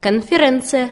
конференция.